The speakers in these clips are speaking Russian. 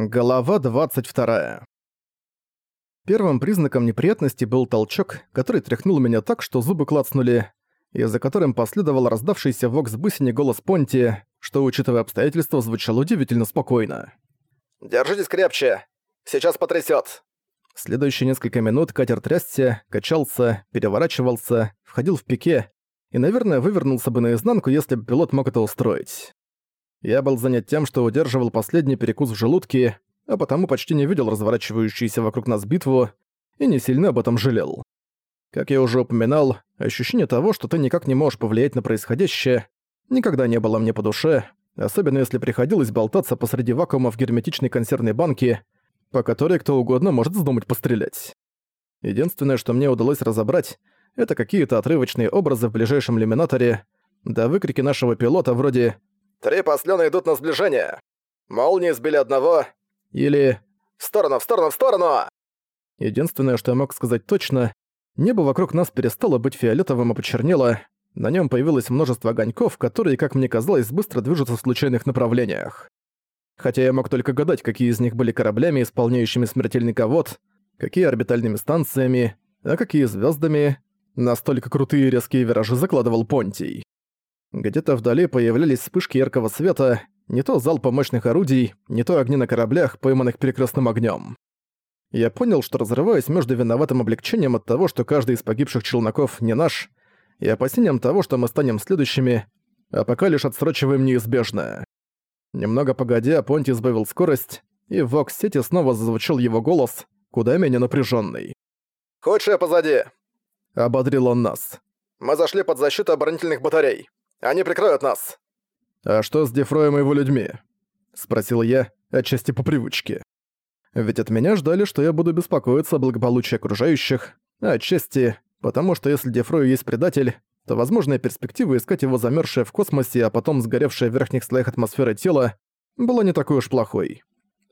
Голова 22. Первым признаком неприятности был толчок, который тряхнул меня так, что зубы клацнули, и за которым последовал раздавшийся в вокс-бусине голос Понти, что, учитывая обстоятельства, звучало удивительно спокойно. «Держитесь крепче! Сейчас потрясёт!» Следующие несколько минут катер трясся, качался, переворачивался, входил в пике и, наверное, вывернулся бы наизнанку, если бы пилот мог это устроить. Я был занят тем, что удерживал последний перекус в желудке, а потому почти не видел разворачивающуюся вокруг нас битву и не сильно об этом жалел. Как я уже упоминал, ощущение того, что ты никак не можешь повлиять на происходящее, никогда не было мне по душе, особенно если приходилось болтаться посреди вакуума в герметичной консервной банке, по которой кто угодно может вздумать пострелять. Единственное, что мне удалось разобрать, это какие-то отрывочные образы в ближайшем лиминаторе, да выкрики нашего пилота вроде Три послёна идут на сближение. Молнии сбили одного. Или «В сторону, в сторону, в сторону!» Единственное, что я мог сказать точно, небо вокруг нас перестало быть фиолетовым и почернело, на нем появилось множество огоньков, которые, как мне казалось, быстро движутся в случайных направлениях. Хотя я мог только гадать, какие из них были кораблями, исполняющими смертельный ковод, какие орбитальными станциями, а какие звездами. Настолько крутые и резкие виражи закладывал Понтий. Где-то вдали появлялись вспышки яркого света, не то залпа мощных орудий, не то огни на кораблях, пойманных перекрестным огнем. Я понял, что разрываюсь между виноватым облегчением от того, что каждый из погибших челноков не наш, и опасением того, что мы станем следующими, а пока лишь отсрочиваем неизбежное. Немного погодя, Понти сбавил скорость, и в Вокс-сети снова зазвучал его голос, куда менее напряженный. «Худшее позади!» — ободрил он нас. «Мы зашли под защиту оборонительных батарей. Они прикроют нас!» «А что с Дефроем и его людьми?» — спросил я, отчасти по привычке. Ведь от меня ждали, что я буду беспокоиться о благополучии окружающих, а отчасти потому, что если Дефрою есть предатель, то возможная перспектива искать его замерзшее в космосе, а потом сгоревшее в верхних слоях атмосферы тело, была не такой уж плохой.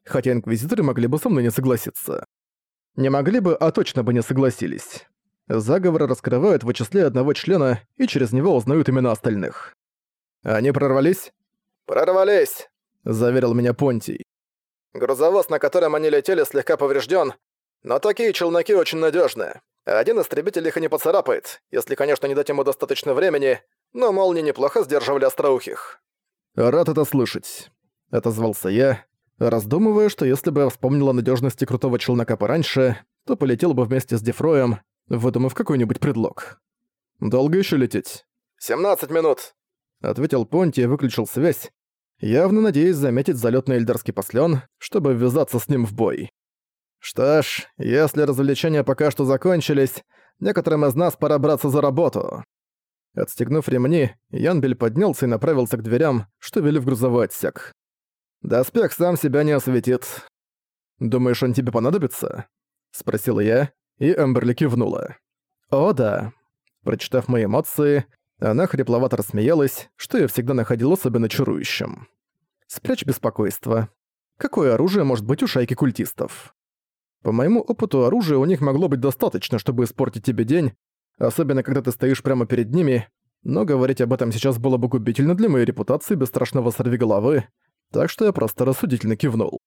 Хотя Инквизиторы могли бы со мной не согласиться. Не могли бы, а точно бы не согласились. Заговоры раскрывают, вычисляя одного члена, и через него узнают имена остальных. «Они прорвались?» «Прорвались!» — заверил меня Понтий. «Грузовоз, на котором они летели, слегка поврежден, но такие челноки очень надежны. Один истребитель их и не поцарапает, если, конечно, не дать ему достаточно времени, но молнии неплохо сдерживали остроухих». «Рад это слышать», — отозвался я, раздумывая, что если бы я вспомнил о надежности крутого челнока пораньше, то полетел бы вместе с Дефроем, выдумав какой-нибудь предлог. «Долго еще лететь?» «17 минут», — ответил Понти и выключил связь, явно надеясь заметить залетный эльдерский послен, чтобы ввязаться с ним в бой. «Что ж, если развлечения пока что закончились, некоторым из нас пора браться за работу». Отстегнув ремни, Янбель поднялся и направился к дверям, что вели в грузовой отсек. «Доспех сам себя не осветит». «Думаешь, он тебе понадобится?» — спросил я, и Эмберли кивнула. «О, да». Прочитав мои эмоции, она хрипловато рассмеялась, что я всегда находил особенно чарующим. «Спрячь беспокойство. Какое оружие может быть у шайки культистов?» По моему опыту, оружия у них могло быть достаточно, чтобы испортить тебе день, особенно когда ты стоишь прямо перед ними, но говорить об этом сейчас было бы губительно для моей репутации бесстрашного сорвиголовы, так что я просто рассудительно кивнул.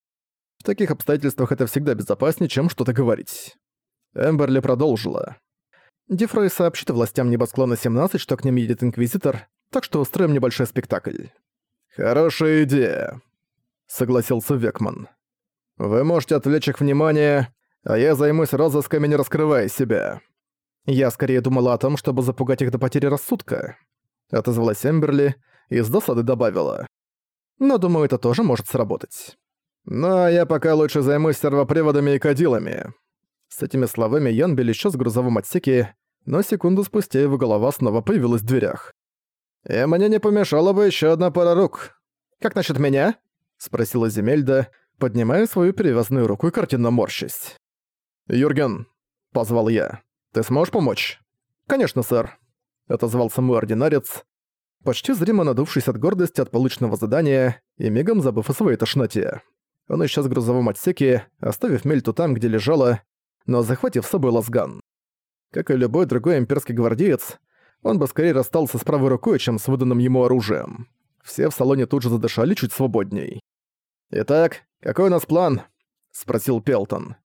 В таких обстоятельствах это всегда безопаснее, чем что-то говорить. Эмберли продолжила. Дефрой сообщит властям небосклона 17, что к ним едет Инквизитор, так что устроим небольшой спектакль. «Хорошая идея», — согласился Векман. «Вы можете отвлечь их внимание, а я займусь розысками, не раскрывая себя». Я скорее думала о том, чтобы запугать их до потери рассудка. Отозвалась Эмберли и с досады добавила. Но думаю, это тоже может сработать. Но я пока лучше займусь сервоприводами и кадилами. С этими словами Янбель исчез в грузовом отсеке, но секунду спустя его голова снова появилась в дверях. «И мне не помешала бы еще одна пара рук. Как насчет меня?» — спросила Земельда, поднимая свою перевязанную руку и картинно морщась. «Юрген», — позвал я, — «ты сможешь помочь?» «Конечно, сэр», — отозвался мой ординарец, почти зримо надувшись от гордости от полученного задания и мигом забыв о своей тошноте. Он исчез в грузовом отсеке, оставив Мельту там, где лежала, но захватив с собой лазган. Как и любой другой имперский гвардеец, он бы скорее расстался с правой рукой, чем с выданным ему оружием. Все в салоне тут же задышали чуть свободней. «Итак, какой у нас план?» — спросил Пелтон.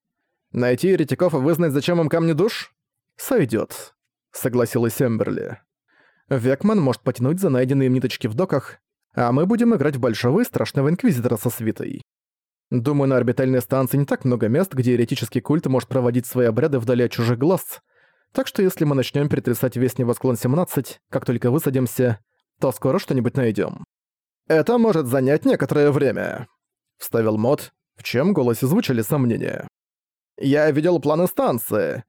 «Найти еретиков и вызнать, зачем им камни душ?» «Сойдёт», — согласилась Эмберли. «Векман может потянуть за найденные ниточки в доках, а мы будем играть в Большого и Страшного Инквизитора со свитой. Думаю, на орбитальной станции не так много мест, где еретический культ может проводить свои обряды вдали от чужих глаз, так что если мы начнем перетрясать весь небосклон 17, как только высадимся, то скоро что-нибудь найдем. «Это может занять некоторое время», — вставил Мод, в чем голосе звучали сомнения. «Я видел планы станции.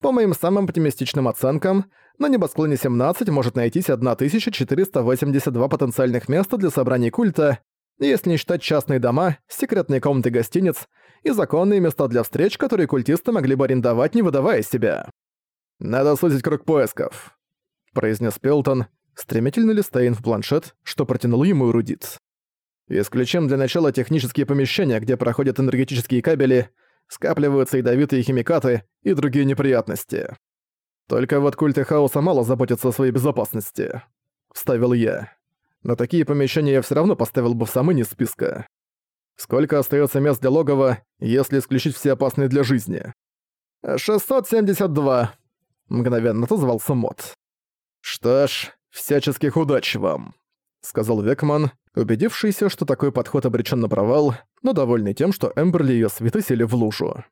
По моим самым оптимистичным оценкам, на небосклоне 17 может найтись 1482 потенциальных места для собраний культа, если не считать частные дома, секретные комнаты гостиниц и законные места для встреч, которые культисты могли бы арендовать, не выдавая себя. «Надо сузить круг поисков», — произнес Пелтон, стремительно листая в планшет, что протянул ему эрудит. «Исключим для начала технические помещения, где проходят энергетические кабели, скапливаются ядовитые химикаты и другие неприятности. Только вот культы хаоса мало заботятся о своей безопасности», — вставил я. «Но такие помещения я все равно поставил бы в самый низ списка. Сколько остается мест для логова, если исключить все опасные для жизни?» «672», Мгновенно отозвался Мот. «Что ж, всяческих удач вам», — сказал Векман, убедившийся, что такой подход обречен на провал, но довольный тем, что Эмберли и её свиты сели в лужу.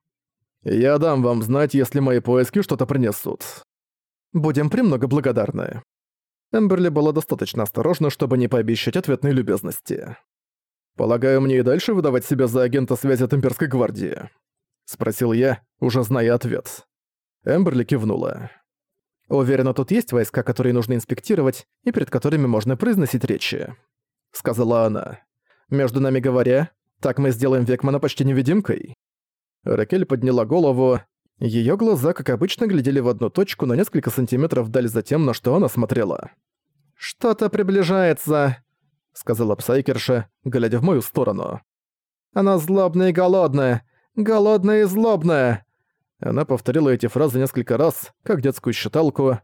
«Я дам вам знать, если мои поиски что-то принесут. Будем премного благодарны». Эмберли была достаточно осторожна, чтобы не пообещать ответной любезности. «Полагаю, мне и дальше выдавать себя за агента связи от Имперской гвардии?» — спросил я, уже зная ответ. Эмберли кивнула. «Уверена, тут есть войска, которые нужно инспектировать и перед которыми можно произносить речи», — сказала она. «Между нами говоря, так мы сделаем Векмана почти невидимкой». Ракель подняла голову. Её глаза, как обычно, глядели в одну точку на несколько сантиметров вдаль за тем, на что она смотрела. «Что-то приближается», — сказала Псайкерша, глядя в мою сторону. «Она злобная и голодная, голодная и злобная. Она повторила эти фразы несколько раз, как детскую считалку,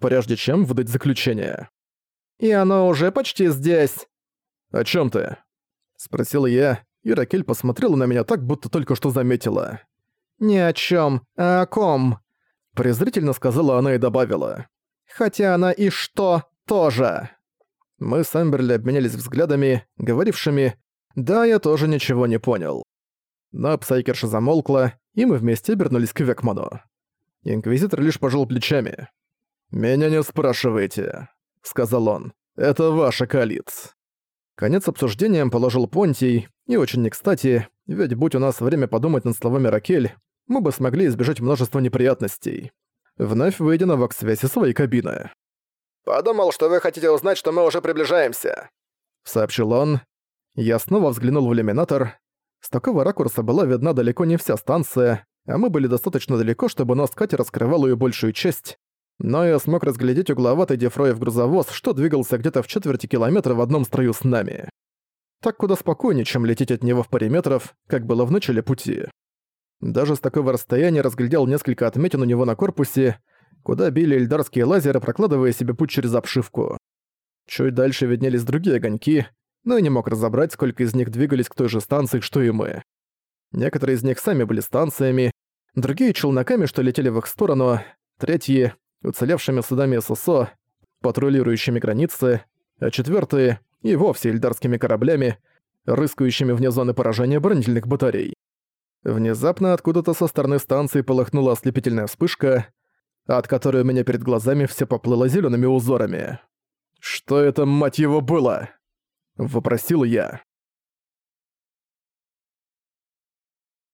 прежде чем выдать заключение. «И оно уже почти здесь!» «О чем ты?» Спросил я, и Ракель посмотрела на меня так, будто только что заметила. «Ни о чем, а о ком?» Презрительно сказала она и добавила. «Хотя она и что тоже!» Мы с Амберли обменялись взглядами, говорившими «Да, я тоже ничего не понял». Но Псайкерша замолкла, и мы вместе обернулись к Векману. Инквизитор лишь пожал плечами. «Меня не спрашивайте», — сказал он. «Это ваша калит». Конец обсуждениям положил Понтий, и очень не кстати, ведь будь у нас время подумать над словами Ракель, мы бы смогли избежать множества неприятностей. Вновь выйдя на вакс-связи своей кабины. «Подумал, что вы хотите узнать, что мы уже приближаемся», — сообщил он. Я снова взглянул в иллюминатор. С такого ракурса была видна далеко не вся станция, а мы были достаточно далеко, чтобы нос Кати раскрывал ее большую часть. Но я смог разглядеть угловатый дефроев грузовоз, что двигался где-то в четверти километра в одном строю с нами. Так куда спокойнее, чем лететь от него в паре метров, как было в начале пути. Даже с такого расстояния разглядел несколько отметин у него на корпусе, куда били эльдарские лазеры, прокладывая себе путь через обшивку. Чуть дальше виднелись другие огоньки, но и не мог разобрать, сколько из них двигались к той же станции, что и мы. Некоторые из них сами были станциями, другие — челноками, что летели в их сторону, третьи — уцелевшими судами ССО, патрулирующими границы, а четвертые — и вовсе эльдарскими кораблями, рыскающими вне зоны поражения бронительных батарей. Внезапно откуда-то со стороны станции полыхнула ослепительная вспышка, от которой у меня перед глазами все поплыло зелеными узорами. «Что это, мать его, было?» — вопросил я.